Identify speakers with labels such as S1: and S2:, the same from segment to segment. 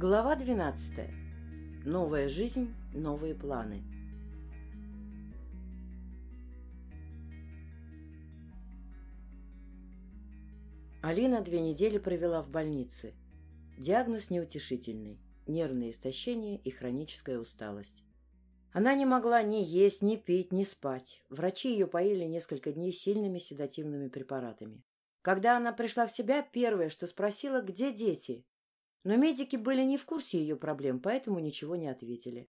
S1: Глава 12. Новая жизнь, новые планы. Алина две недели провела в больнице. Диагноз неутешительный – нервное истощение и хроническая усталость. Она не могла ни есть, ни пить, ни спать. Врачи ее поили несколько дней сильными седативными препаратами. Когда она пришла в себя, первое, что спросила, где дети. Но медики были не в курсе ее проблем, поэтому ничего не ответили.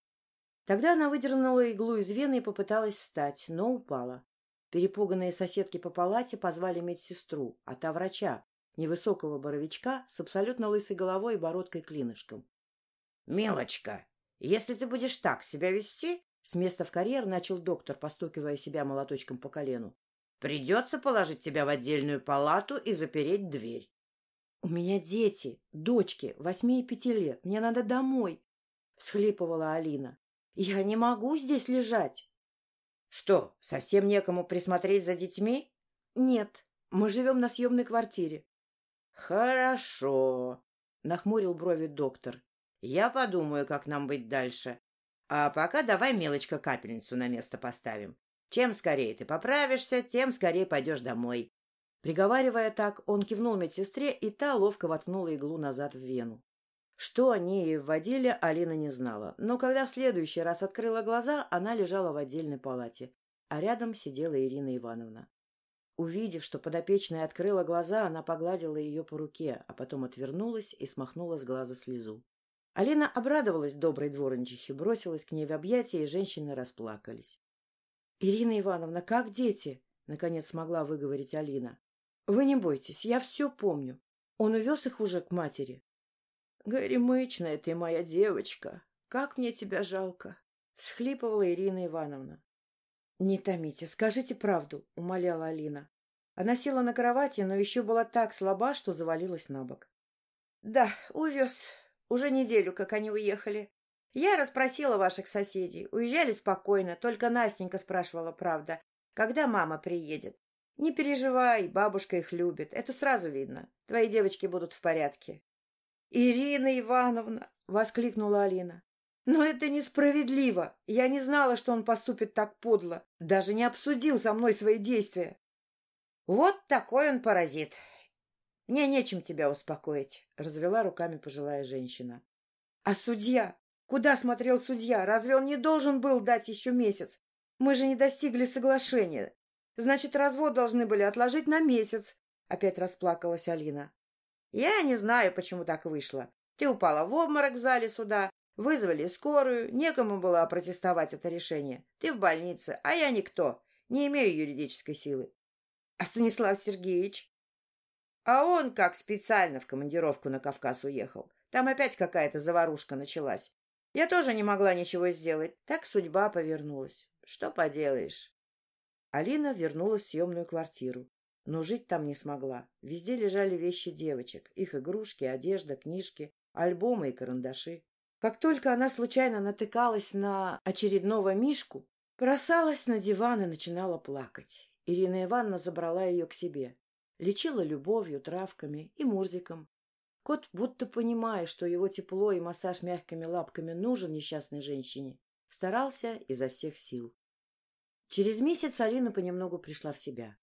S1: Тогда она выдернула иглу из вены и попыталась встать, но упала. Перепуганные соседки по палате позвали медсестру, а та врача, невысокого боровичка с абсолютно лысой головой и бородкой-клинышком. — Милочка, если ты будешь так себя вести, — с места в карьер начал доктор, постукивая себя молоточком по колену, — придется положить тебя в отдельную палату и запереть дверь. — У меня дети, дочки, восьми и пяти лет. Мне надо домой, — всхлипывала Алина. — Я не могу здесь лежать. — Что, совсем некому присмотреть за детьми? — Нет, мы живем на съемной квартире. — Хорошо, — нахмурил брови доктор. — Я подумаю, как нам быть дальше. А пока давай, мелочка, капельницу на место поставим. Чем скорее ты поправишься, тем скорее пойдешь домой. Приговаривая так, он кивнул медсестре, и та ловко воткнула иглу назад в вену. Что они ей вводили, Алина не знала, но когда в следующий раз открыла глаза, она лежала в отдельной палате, а рядом сидела Ирина Ивановна. Увидев, что подопечная открыла глаза, она погладила ее по руке, а потом отвернулась и смахнула с глаза слезу. Алина обрадовалась доброй дворничихе, бросилась к ней в объятия, и женщины расплакались. — Ирина Ивановна, как дети? — наконец смогла выговорить Алина. Вы не бойтесь, я все помню. Он увез их уже к матери. — Горемычная ты моя девочка. Как мне тебя жалко! — всхлипывала Ирина Ивановна. — Не томите, скажите правду, — умоляла Алина. Она села на кровати, но еще была так слаба, что завалилась на бок. — Да, увез. Уже неделю, как они уехали. Я расспросила ваших соседей. Уезжали спокойно, только Настенька спрашивала, правда, когда мама приедет. Не переживай, бабушка их любит. Это сразу видно. Твои девочки будут в порядке. — Ирина Ивановна! — воскликнула Алина. — Но это несправедливо. Я не знала, что он поступит так подло. Даже не обсудил со мной свои действия. — Вот такой он паразит. Мне нечем тебя успокоить, — развела руками пожилая женщина. — А судья? Куда смотрел судья? Разве он не должен был дать еще месяц? Мы же не достигли соглашения. Значит, развод должны были отложить на месяц. Опять расплакалась Алина. Я не знаю, почему так вышло. Ты упала в обморок в зале суда, вызвали скорую, некому было опротестовать это решение. Ты в больнице, а я никто, не имею юридической силы. А Станислав Сергеевич? А он как специально в командировку на Кавказ уехал. Там опять какая-то заварушка началась. Я тоже не могла ничего сделать. Так судьба повернулась. Что поделаешь? Алина вернулась в съемную квартиру, но жить там не смогла. Везде лежали вещи девочек, их игрушки, одежда, книжки, альбомы и карандаши. Как только она случайно натыкалась на очередного Мишку, бросалась на диван и начинала плакать. Ирина Ивановна забрала ее к себе. Лечила любовью, травками и мурзиком. Кот, будто понимая, что его тепло и массаж мягкими лапками нужен несчастной женщине, старался изо всех сил. Через месяц Алина понемногу пришла в себя.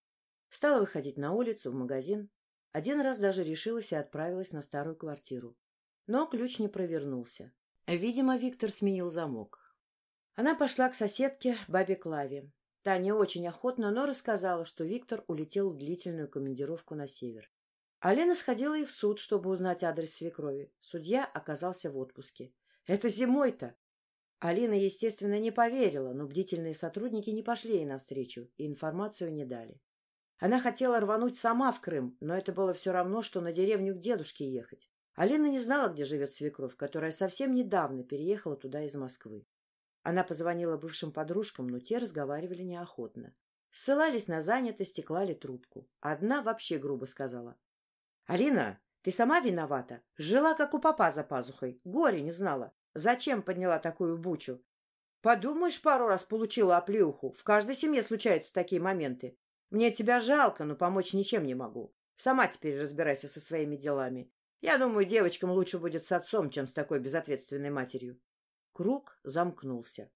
S1: Стала выходить на улицу, в магазин. Один раз даже решилась и отправилась на старую квартиру. Но ключ не провернулся. Видимо, Виктор сменил замок. Она пошла к соседке, бабе Клаве. Та не очень охотно, но рассказала, что Виктор улетел в длительную командировку на север. Алена сходила и в суд, чтобы узнать адрес свекрови. Судья оказался в отпуске. — Это зимой-то! Алина, естественно, не поверила, но бдительные сотрудники не пошли ей навстречу и информацию не дали. Она хотела рвануть сама в Крым, но это было все равно, что на деревню к дедушке ехать. Алина не знала, где живет свекровь, которая совсем недавно переехала туда из Москвы. Она позвонила бывшим подружкам, но те разговаривали неохотно. Ссылались на занятость и клали трубку. Одна вообще грубо сказала. — Алина, ты сама виновата. Жила, как у папа за пазухой. Горе не знала. Зачем подняла такую бучу? Подумаешь, пару раз получила оплеуху. В каждой семье случаются такие моменты. Мне тебя жалко, но помочь ничем не могу. Сама теперь разбирайся со своими делами. Я думаю, девочкам лучше будет с отцом, чем с такой безответственной матерью. Круг замкнулся.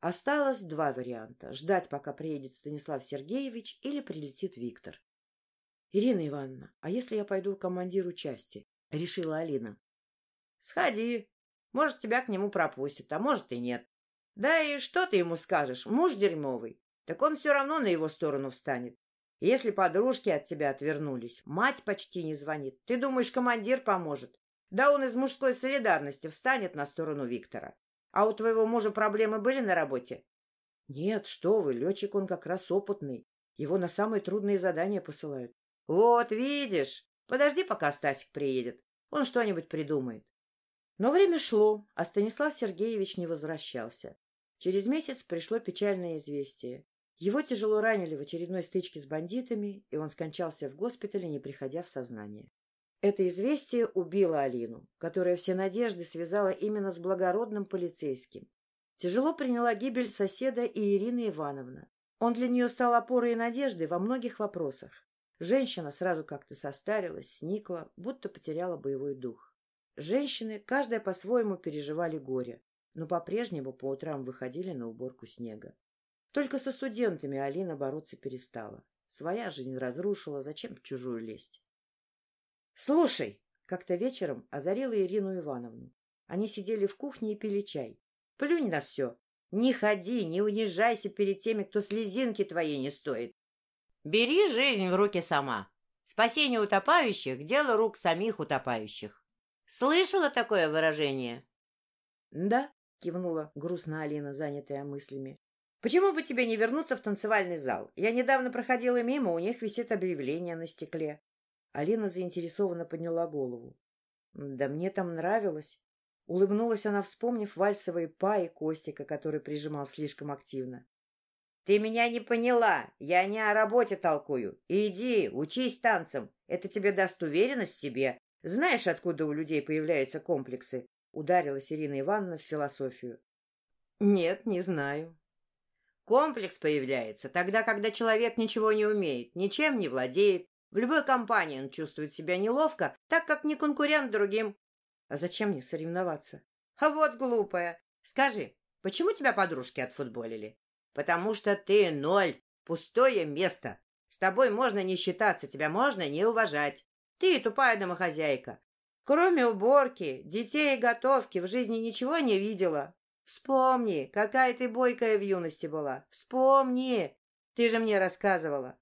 S1: Осталось два варианта — ждать, пока приедет Станислав Сергеевич или прилетит Виктор. — Ирина Ивановна, а если я пойду к командиру части? — решила Алина. — Сходи. Может, тебя к нему пропустят, а может и нет. Да и что ты ему скажешь? Муж дерьмовый. Так он все равно на его сторону встанет. Если подружки от тебя отвернулись, мать почти не звонит. Ты думаешь, командир поможет? Да он из мужской солидарности встанет на сторону Виктора. А у твоего мужа проблемы были на работе? Нет, что вы, летчик он как раз опытный. Его на самые трудные задания посылают. Вот, видишь. Подожди, пока Стасик приедет. Он что-нибудь придумает. Но время шло, а Станислав Сергеевич не возвращался. Через месяц пришло печальное известие. Его тяжело ранили в очередной стычке с бандитами, и он скончался в госпитале, не приходя в сознание. Это известие убило Алину, которая все надежды связала именно с благородным полицейским. Тяжело приняла гибель соседа и Ирина Ивановна. Он для нее стал опорой и надеждой во многих вопросах. Женщина сразу как-то состарилась, сникла, будто потеряла боевой дух. Женщины, каждая по-своему переживали горе, но по-прежнему по утрам выходили на уборку снега. Только со студентами Алина бороться перестала. Своя жизнь разрушила, зачем в чужую лезть? «Слушай!» — как-то вечером озарила Ирину Ивановну. Они сидели в кухне и пили чай. «Плюнь на все! Не ходи, не унижайся перед теми, кто слезинки твоей не стоит. Бери жизнь в руки сама. Спасение утопающих — дело рук самих утопающих. Слышала такое выражение? — Да, — кивнула грустно Алина, занятая мыслями. — Почему бы тебе не вернуться в танцевальный зал? Я недавно проходила мимо, у них висит объявление на стекле. Алина заинтересованно подняла голову. Да мне там нравилось. Улыбнулась она, вспомнив вальсовые паи Костика, который прижимал слишком активно. — Ты меня не поняла. Я не о работе толкую. Иди, учись танцам. Это тебе даст уверенность в себе. Знаешь, откуда у людей появляются комплексы? Ударилась Ирина Ивановна в философию. — Нет, не знаю. Комплекс появляется тогда, когда человек ничего не умеет, ничем не владеет, в любой компании он чувствует себя неловко, так как не конкурент другим. А зачем мне соревноваться? А вот глупая. Скажи, почему тебя подружки отфутболили? Потому что ты ноль, пустое место. С тобой можно не считаться, тебя можно не уважать. Ты тупая домохозяйка. Кроме уборки, детей и готовки в жизни ничего не видела. Вспомни, какая ты бойкая в юности была. Вспомни. Ты же мне рассказывала.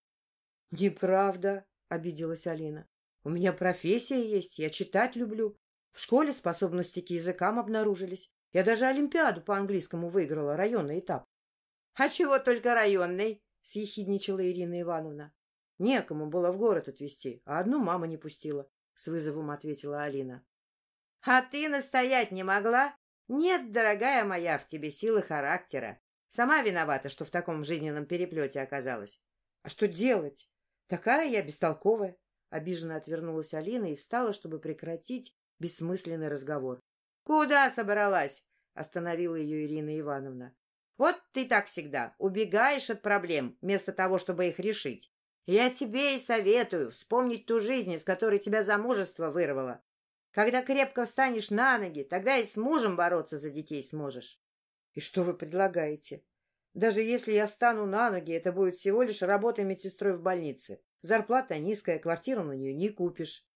S1: Неправда, — обиделась Алина. — У меня профессия есть, я читать люблю. В школе способности к языкам обнаружились. Я даже Олимпиаду по английскому выиграла, районный этап. — А чего только районный? — съехидничала Ирина Ивановна. — Некому было в город отвезти, а одну мама не пустила, — с вызовом ответила Алина. — А ты настоять не могла? Нет, дорогая моя, в тебе силы характера. Сама виновата, что в таком жизненном переплете оказалась. А что делать? Такая я бестолковая. Обиженно отвернулась Алина и встала, чтобы прекратить бессмысленный разговор. — Куда собралась? — остановила ее Ирина Ивановна. — Вот ты так всегда убегаешь от проблем, вместо того, чтобы их решить. Я тебе и советую вспомнить ту жизнь, из которой тебя замужество вырвало. Когда крепко встанешь на ноги, тогда и с мужем бороться за детей сможешь. И что вы предлагаете? Даже если я встану на ноги, это будет всего лишь работа медсестрой в больнице. Зарплата низкая, квартиру на нее не купишь.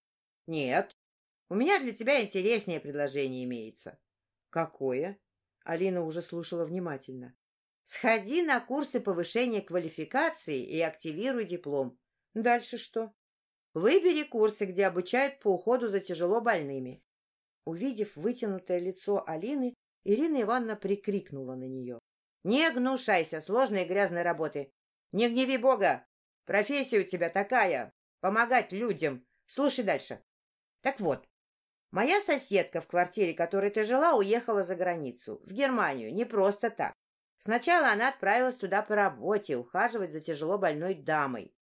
S1: Нет, у меня для тебя интереснее предложение имеется. Какое? Алина уже слушала внимательно. Сходи на курсы повышения квалификации и активируй диплом. Дальше что? Выбери курсы, где обучают по уходу за тяжело больными. Увидев вытянутое лицо Алины, Ирина Ивановна прикрикнула на нее. Не гнушайся сложной и грязной работы. Не гневи Бога. Профессия у тебя такая — помогать людям. Слушай дальше. Так вот, моя соседка в квартире, в которой ты жила, уехала за границу, в Германию, не просто так. Сначала она отправилась туда по работе, ухаживать за тяжело больной дамой.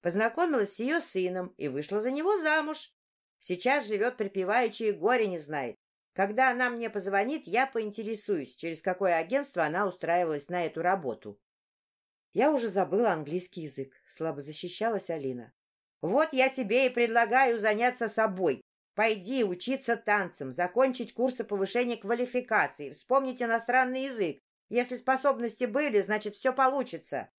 S1: Познакомилась с ее сыном и вышла за него замуж. Сейчас живет припеваючи и горе не знает. Когда она мне позвонит, я поинтересуюсь, через какое агентство она устраивалась на эту работу. Я уже забыла английский язык, слабо защищалась Алина. Вот я тебе и предлагаю заняться собой.
S2: Пойди учиться танцам, закончить курсы повышения квалификации, вспомнить иностранный язык. Если способности были, значит, все получится.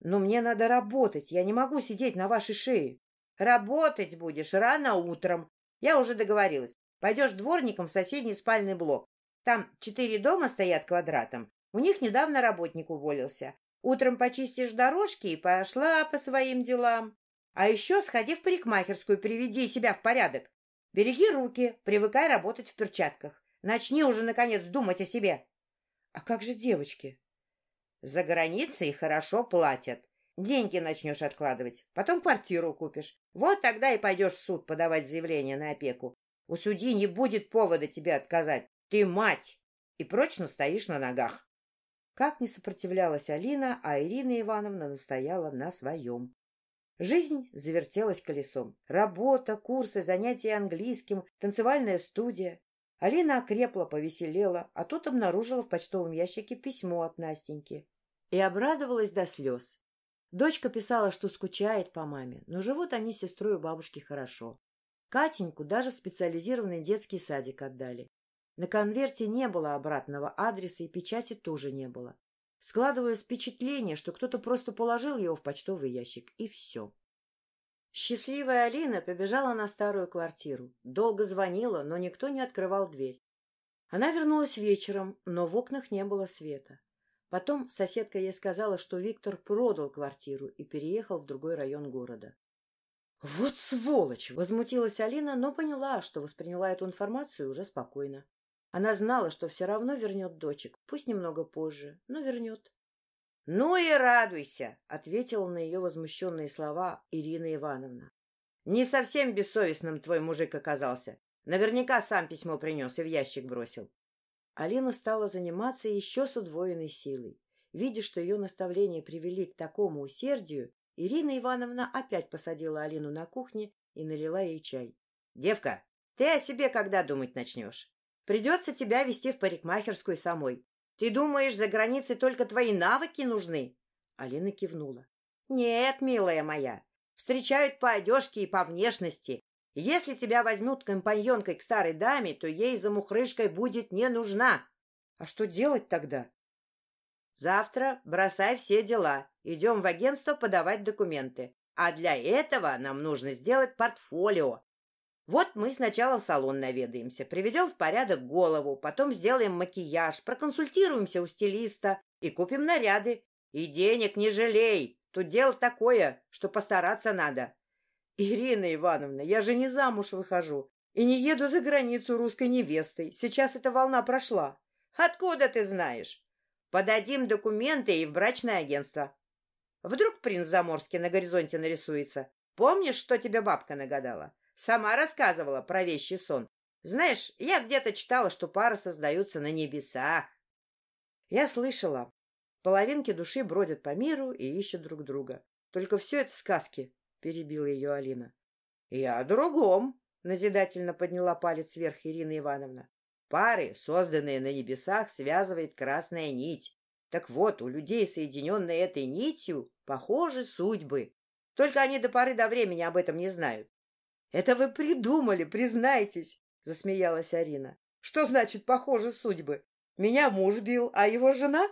S1: Но мне надо работать, я не могу сидеть на вашей шее.
S2: Работать будешь рано утром. Я уже договорилась. Пойдешь дворником в соседний спальный блок. Там четыре дома стоят квадратом. У них недавно работник уволился. Утром почистишь дорожки и пошла по своим делам. А еще сходи в парикмахерскую, приведи себя в порядок. Береги руки, привыкай работать в перчатках. Начни уже, наконец, думать о себе.
S1: А как же девочки?
S2: За границей хорошо платят. Деньги начнешь откладывать, потом квартиру купишь. Вот тогда и пойдешь в суд подавать заявление на опеку. У судьи не будет повода тебе отказать. Ты мать! И прочно стоишь на ногах.
S1: Как не сопротивлялась Алина, а Ирина Ивановна настояла на своем. Жизнь завертелась колесом. Работа, курсы, занятия английским, танцевальная студия. Алина окрепла, повеселела, а тут обнаружила в почтовом ящике письмо от Настеньки. И обрадовалась до слез. Дочка писала, что скучает по маме, но живут они с сестрой у бабушки хорошо. Катеньку даже в специализированный детский садик отдали. На конверте не было обратного адреса и печати тоже не было. Складывалось впечатление, что кто-то просто положил его в почтовый ящик, и все. Счастливая Алина побежала на старую квартиру. Долго звонила, но никто не открывал дверь. Она вернулась вечером, но в окнах не было света. Потом соседка ей сказала, что Виктор продал квартиру и переехал в другой район города. «Вот сволочь!» — возмутилась Алина, но поняла, что восприняла эту информацию уже спокойно. Она знала, что все равно вернет дочек, пусть немного позже, но вернет.
S2: — Ну и радуйся! — ответила на ее возмущенные слова Ирина Ивановна. — Не совсем бессовестным твой мужик оказался. Наверняка сам письмо принес и в ящик бросил.
S1: Алина стала заниматься еще с удвоенной силой. Видя, что ее наставления привели к такому усердию, Ирина Ивановна опять посадила Алину на кухне и налила ей чай.
S2: — Девка, ты о себе когда думать начнешь? Придется тебя вести в парикмахерскую самой. Ты думаешь, за границей только твои навыки нужны?
S1: Алина кивнула.
S2: — Нет, милая моя, встречают по одежке и по внешности. Если тебя возьмут компаньонкой к старой даме, то ей за мухрышкой будет не нужна.
S1: А что делать тогда?
S2: Завтра бросай все дела. Идем в агентство подавать документы. А для этого нам нужно сделать портфолио. Вот мы сначала в салон наведаемся, приведем в порядок голову, потом сделаем макияж, проконсультируемся у стилиста и купим наряды. И денег не жалей. Тут дело такое, что постараться надо.
S1: Ирина Ивановна, я же не замуж выхожу и не еду за границу русской невестой. Сейчас эта волна прошла.
S2: Откуда ты знаешь? Подадим документы и в брачное агентство. Вдруг принц Заморский на горизонте нарисуется. Помнишь, что тебе бабка нагадала? Сама рассказывала про вещий сон. Знаешь, я где-то читала, что пары создаются на небесах.
S1: Я слышала. Половинки души бродят по миру и ищут друг друга. Только все это сказки, — перебила ее Алина.
S2: — Я о другом, — назидательно подняла палец вверх Ирина Ивановна. Пары, созданные на небесах, связывает красная нить. Так вот, у людей, соединенные этой нитью, похожи судьбы. Только они до поры до времени об этом не знают.
S1: — Это вы придумали, признайтесь, — засмеялась Арина. — Что значит похожи судьбы? Меня муж бил, а его жена?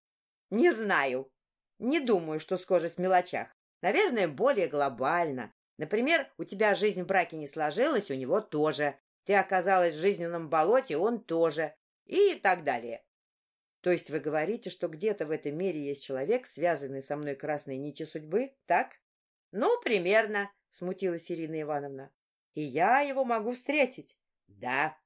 S2: — Не знаю. Не думаю, что схожесть в мелочах. Наверное, более глобально. Например, у тебя жизнь в браке не сложилась, у него тоже. Ты оказалась в жизненном болоте, он тоже. И так далее.
S1: То есть вы говорите, что где-то в этом мире есть человек, связанный со мной красной нитью судьбы, так?
S2: Ну, примерно, смутилась Ирина Ивановна. И я его могу встретить? Да.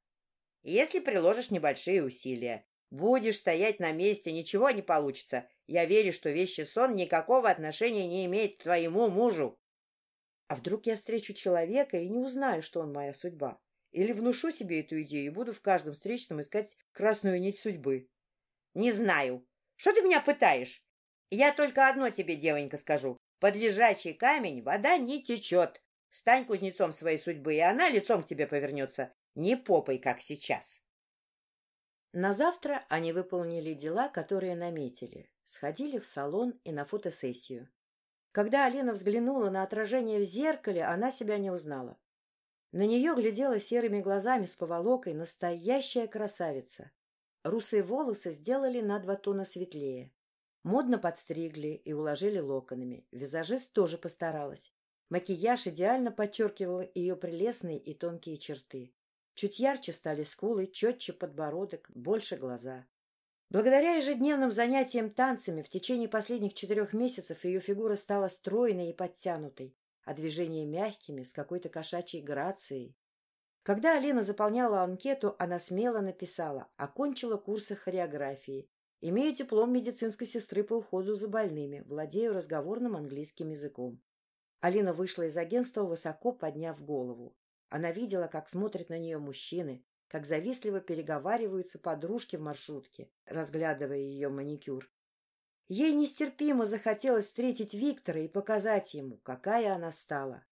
S2: Если приложишь небольшие усилия. Будешь стоять на месте, ничего не получится. Я верю, что вещи сон никакого отношения не имеет к твоему мужу.
S1: А вдруг я встречу человека и не узнаю, что он моя судьба? Или внушу себе эту идею и буду в каждом встречном искать красную нить судьбы?
S2: Не знаю. Что ты меня пытаешь? Я только одно тебе, девонька, скажу. Под лежачий камень вода не течет. Стань кузнецом своей судьбы, и она лицом к тебе повернется. Не попой, как сейчас.
S1: На завтра они выполнили дела, которые наметили. Сходили в салон и на фотосессию. Когда Алина взглянула на отражение в зеркале, она себя не узнала. На нее глядела серыми глазами с поволокой настоящая красавица. Русые волосы сделали на два тона светлее. Модно подстригли и уложили локонами. Визажист тоже постаралась. Макияж идеально подчеркивал ее прелестные и тонкие черты. Чуть ярче стали скулы, четче подбородок, больше глаза. Благодаря ежедневным занятиям танцами в течение последних четырех месяцев ее фигура стала стройной и подтянутой, а движения мягкими, с какой-то кошачьей грацией. Когда Алина заполняла анкету, она смело написала «Окончила курсы хореографии. Имею диплом медицинской сестры по уходу за больными, владею разговорным английским языком». Алина вышла из агентства, высоко подняв голову. Она видела, как смотрят на нее мужчины, как завистливо переговариваются подружки в маршрутке, разглядывая ее маникюр. Ей нестерпимо захотелось встретить Виктора и показать ему, какая она стала.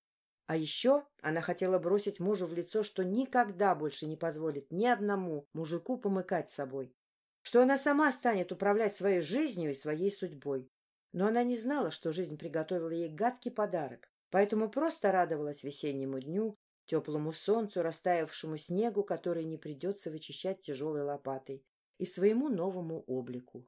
S1: А еще она хотела бросить мужу в лицо, что никогда больше не позволит ни одному мужику помыкать собой, что она сама станет управлять своей жизнью и своей судьбой. Но она не знала, что жизнь приготовила ей гадкий подарок, поэтому просто радовалась весеннему дню, теплому солнцу, растаявшему снегу, который не придется вычищать тяжелой лопатой, и своему новому облику.